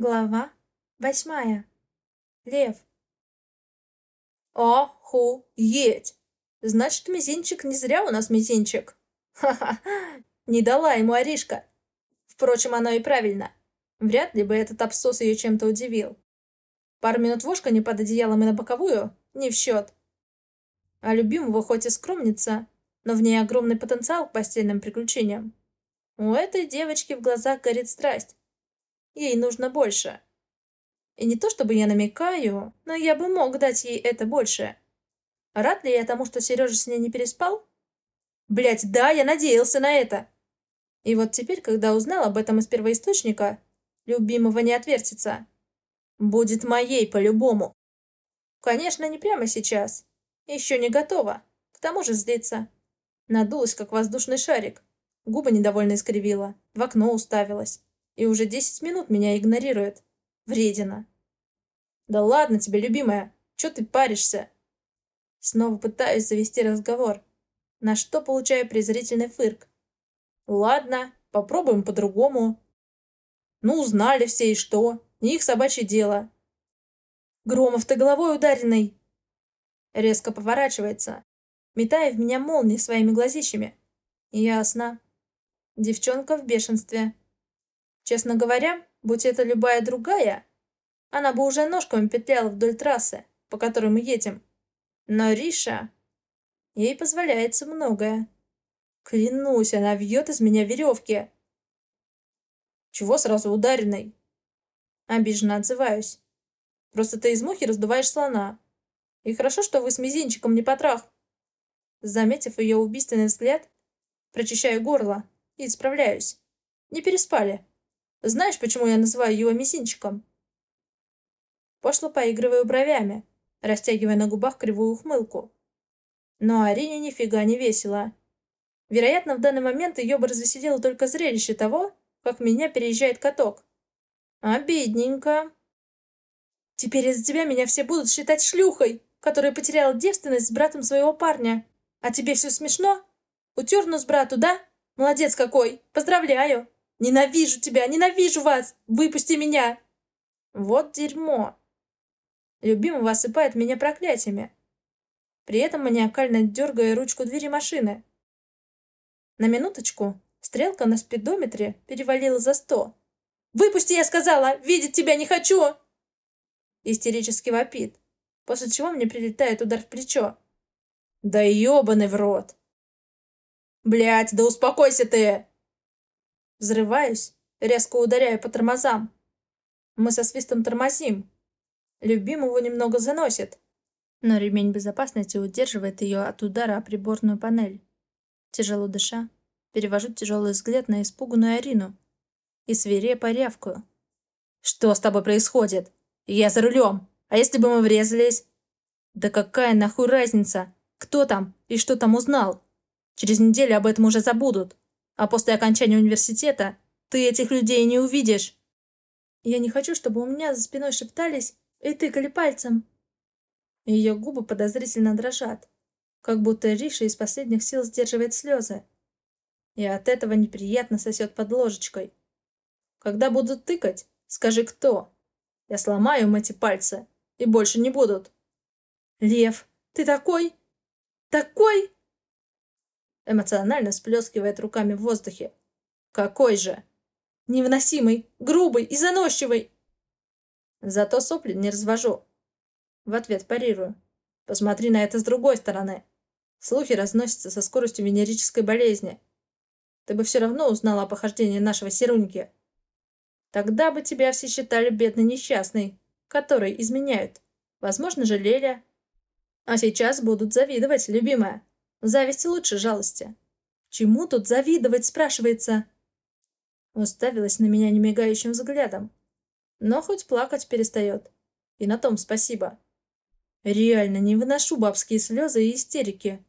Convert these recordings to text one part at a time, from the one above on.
Глава восьмая. Лев. Охуеть! Значит, мизинчик не зря у нас мизинчик. Ха-ха, не дала ему Аришка. Впрочем, оно и правильно. Вряд ли бы этот абсос ее чем-то удивил. Пару минут вошканья под одеялом и на боковую — не в счет. А любимого хоть и скромница, но в ней огромный потенциал к постельным приключениям. У этой девочки в глазах горит страсть. Ей нужно больше. И не то чтобы я намекаю, но я бы мог дать ей это больше. Рад ли я тому, что Сережа с ней не переспал? Блять, да, я надеялся на это. И вот теперь, когда узнал об этом из первоисточника, любимого не отвертится. Будет моей по-любому. Конечно, не прямо сейчас. Еще не готова. К тому же злится. Надулась, как воздушный шарик. Губы недовольно искривила. В окно уставилась. И уже десять минут меня игнорирует. Вредина. Да ладно тебе, любимая. Чё ты паришься? Снова пытаюсь завести разговор. На что получаю презрительный фырк. Ладно, попробуем по-другому. Ну, узнали все и что. Не их собачье дело. Громов, ты головой ударенный. Резко поворачивается, метая в меня молнии своими глазищами. Ясно. Девчонка в бешенстве. Честно говоря, будь это любая другая, она бы уже ножками петляла вдоль трассы, по которой мы едем. Но Риша... Ей позволяется многое. Клянусь, она вьет из меня веревки. Чего сразу ударенной? Обиженно отзываюсь. Просто ты из мухи раздуваешь слона. И хорошо, что вы с мизинчиком не потрах. Заметив ее убийственный взгляд, прочищаю горло и исправляюсь. Не переспали. Знаешь, почему я называю его мизинчиком?» Пошло поигрываю бровями, растягивая на губах кривую ухмылку. Но Арине нифига не весело. Вероятно, в данный момент ее бы развеселило только зрелище того, как меня переезжает каток. Обидненько. Теперь из-за тебя меня все будут считать шлюхой, которая потеряла девственность с братом своего парня. А тебе все смешно? Утер нос брату, да? Молодец какой! Поздравляю! Ненавижу тебя! Ненавижу вас! Выпусти меня!» Вот дерьмо. Любимый осыпает меня проклятиями. При этом маниакально дергая ручку двери машины. На минуточку стрелка на спидометре перевалила за сто. «Выпусти, я сказала! Видеть тебя не хочу!» Истерически вопит, после чего мне прилетает удар в плечо. «Да ебаный в рот!» Блять, да успокойся ты!» Взрываюсь, резко ударяя по тормозам. Мы со свистом тормозим. Любимого немного заносит, но ремень безопасности удерживает ее от удара о приборную панель. Тяжело дыша, перевожу тяжелый взгляд на испуганную Арину и свирепо рявкаю. «Что с тобой происходит? Я за рулем. А если бы мы врезались?» «Да какая нахуй разница? Кто там и что там узнал? Через неделю об этом уже забудут. А после окончания университета ты этих людей не увидишь. Я не хочу, чтобы у меня за спиной шептались и тыкали пальцем. Ее губы подозрительно дрожат, как будто Риша из последних сил сдерживает слезы. И от этого неприятно сосет под ложечкой. Когда будут тыкать, скажи кто. Я сломаю им эти пальцы, и больше не будут. Лев, ты такой... такой... Эмоционально сплескивает руками в воздухе. Какой же? Невыносимый, грубый и заносчивый. Зато сопли не развожу. В ответ парирую. Посмотри на это с другой стороны. Слухи разносятся со скоростью венерической болезни. Ты бы все равно узнала о похождении нашего Серуньки. Тогда бы тебя все считали бедной несчастной, которой изменяют. Возможно, жалели. А сейчас будут завидовать, любимая. Зависть лучше жалости. Чему тут завидовать, спрашивается? Уставилась на меня немигающим взглядом. Но хоть плакать перестает. И на том спасибо. Реально не выношу бабские слезы и истерики.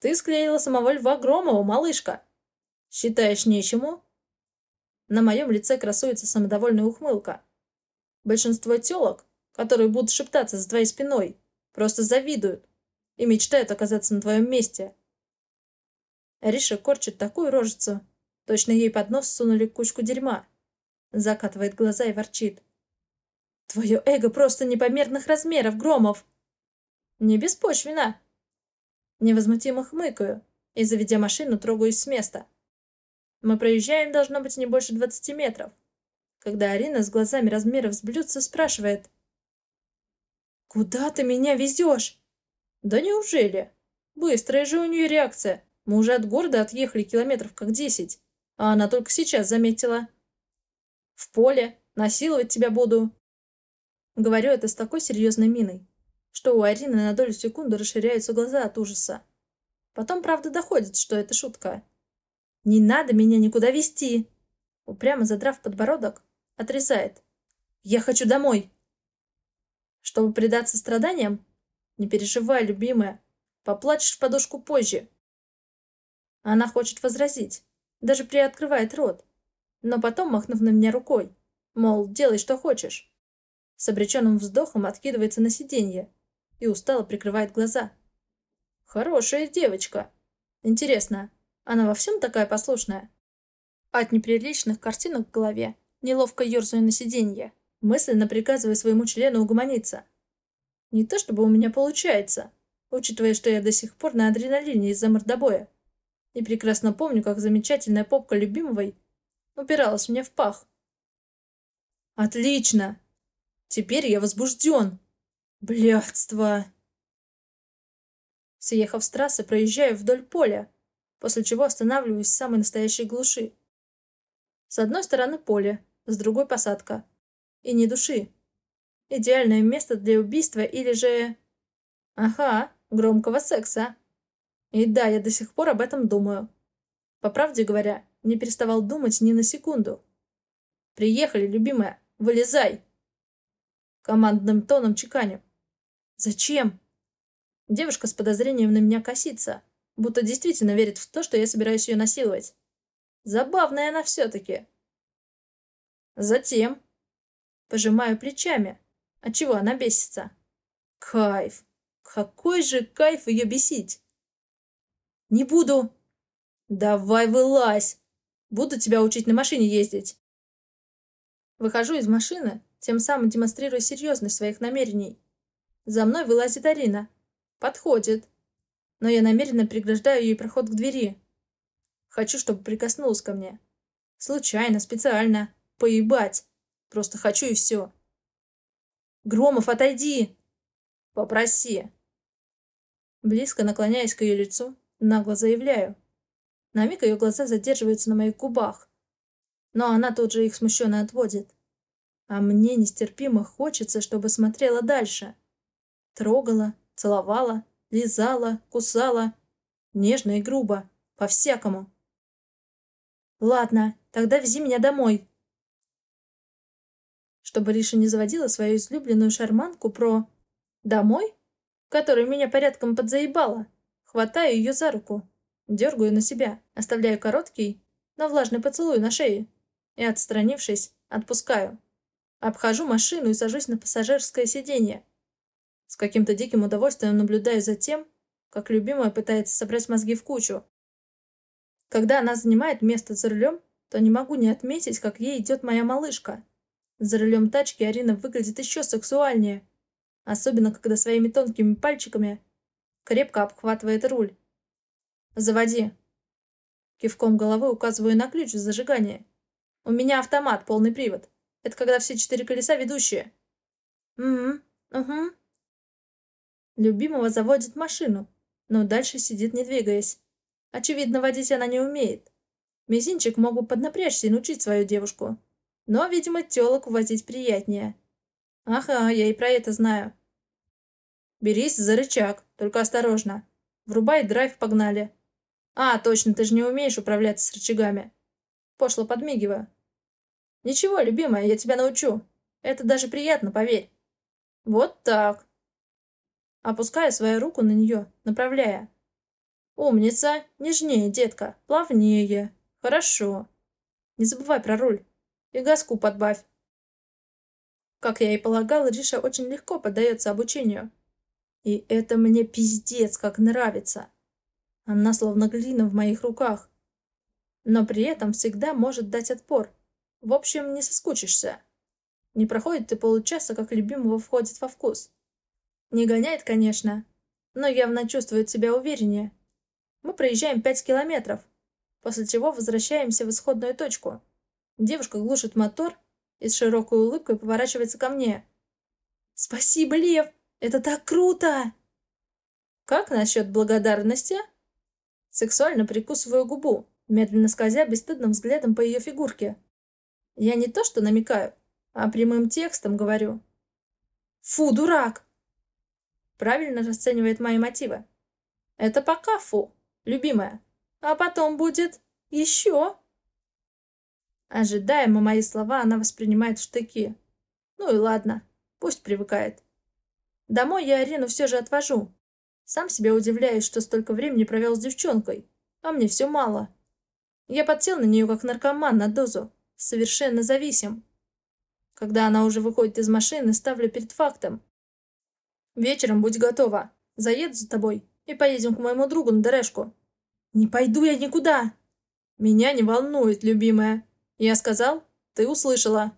Ты склеила самого Льва Громова, малышка. Считаешь нечему? На моем лице красуется самодовольная ухмылка. Большинство телок, которые будут шептаться за твоей спиной, просто завидуют и мечтает оказаться на твоем месте. Риша корчит такую рожицу. Точно ей под нос сунули кучку дерьма. Закатывает глаза и ворчит. Твое эго просто непомерных размеров, Громов. Не беспочвенно. Невозмутимо хмыкаю и, заведя машину, трогаюсь с места. Мы проезжаем, должно быть, не больше двадцати метров. Когда Арина с глазами размеров с спрашивает. «Куда ты меня везешь?» «Да неужели? Быстрая же у нее реакция. Мы уже от города отъехали километров как десять, а она только сейчас заметила. В поле. Насиловать тебя буду. Говорю это с такой серьезной миной, что у Арины на долю секунды расширяются глаза от ужаса. Потом, правда, доходит, что это шутка. «Не надо меня никуда вести!» Упрямо задрав подбородок, отрезает. «Я хочу домой!» Чтобы предаться страданиям? Не переживай, любимая. Поплачешь в подушку позже. Она хочет возразить, даже приоткрывает рот, но потом, махнув на меня рукой, мол, делай, что хочешь, с обреченным вздохом откидывается на сиденье и устало прикрывает глаза. Хорошая девочка. Интересно, она во всем такая послушная? От неприличных картинок в голове, неловко ерзаю на сиденье, мысленно приказывая своему члену угомониться. Не то чтобы у меня получается, учитывая, что я до сих пор на адреналине из-за мордобоя. И прекрасно помню, как замечательная попка любимой упиралась мне в пах. Отлично! Теперь я возбужден. Блядство! Съехав с трассы, проезжаю вдоль поля, после чего останавливаюсь в самой настоящей глуши. С одной стороны поле, с другой посадка. И ни души. Идеальное место для убийства или же... Ага, громкого секса. И да, я до сих пор об этом думаю. По правде говоря, не переставал думать ни на секунду. «Приехали, любимая, вылезай!» Командным тоном чеканю. «Зачем?» Девушка с подозрением на меня косится, будто действительно верит в то, что я собираюсь ее насиловать. Забавная она все-таки. Затем пожимаю плечами, отчего она бесится. Кайф! Какой же кайф ее бесить! «Не буду!» «Давай вылазь! Буду тебя учить на машине ездить!» Выхожу из машины, тем самым демонстрируя серьезность своих намерений. За мной вылазит Арина. Подходит. Но я намеренно преграждаю ей проход к двери. Хочу, чтобы прикоснулась ко мне. Случайно, специально. Поебать. Просто хочу и все. «Громов, отойди!» «Попроси!» Близко наклоняясь к ее лицу, Нагло заявляю. На миг ее глаза задерживаются на моих губах. Но она тут же их смущенно отводит. А мне нестерпимо хочется, чтобы смотрела дальше. Трогала, целовала, лизала, кусала. Нежно и грубо. По-всякому. Ладно, тогда вези меня домой. Чтобы Риша не заводила свою излюбленную шарманку про «домой», которая меня порядком подзаебала. Хватаю ее за руку, дергаю на себя, оставляю короткий, но влажный поцелуй на шее и, отстранившись, отпускаю. Обхожу машину и сажусь на пассажирское сиденье. С каким-то диким удовольствием наблюдаю за тем, как любимая пытается собрать мозги в кучу. Когда она занимает место за рулем, то не могу не отметить, как ей идет моя малышка. За рулем тачки Арина выглядит еще сексуальнее. Особенно, когда своими тонкими пальчиками крепко обхватывает руль. «Заводи!» Кивком головы указываю на ключ зажигания. «У меня автомат, полный привод. Это когда все четыре колеса ведущие». «Угу, угу». Любимого заводит машину, но дальше сидит не двигаясь. Очевидно, водить она не умеет. Мизинчик мог бы поднапрячься и научить свою девушку. Но, видимо, телок возить приятнее. Ага, я и про это знаю. Берись за рычаг, только осторожно. Врубай драйв, погнали. А, точно, ты же не умеешь управляться с рычагами. Пошло подмигиваю. Ничего, любимая, я тебя научу. Это даже приятно, поверь. Вот так. Опуская свою руку на нее, направляя. Умница, нежнее, детка, плавнее. Хорошо. Не забывай про руль. И газку подбавь. Как я и полагала, Риша очень легко поддается обучению. И это мне пиздец как нравится. Она словно глина в моих руках. Но при этом всегда может дать отпор. В общем, не соскучишься. Не проходит и получаса, как любимого входит во вкус. Не гоняет, конечно, но явно чувствует себя увереннее. Мы проезжаем пять километров, после чего возвращаемся в исходную точку. Девушка глушит мотор и с широкой улыбкой поворачивается ко мне. «Спасибо, Лев! Это так круто!» «Как насчет благодарности?» Сексуально прикусываю губу, медленно скользя бесстыдным взглядом по ее фигурке. Я не то что намекаю, а прямым текстом говорю. «Фу, дурак!» Правильно расценивает мои мотивы. Это пока фу, любимая. А потом будет еще. Ожидаемо мои слова она воспринимает в штыки. Ну и ладно, пусть привыкает. Домой я Арину все же отвожу. Сам себе удивляюсь, что столько времени провел с девчонкой, а мне все мало. Я подсел на нее как наркоман на дозу, совершенно зависим. Когда она уже выходит из машины, ставлю перед фактом. Вечером будь готова. Заеду за тобой и поедем к моему другу на Дерешку. Не пойду я никуда. Меня не волнует, любимая. Я сказал, ты услышала.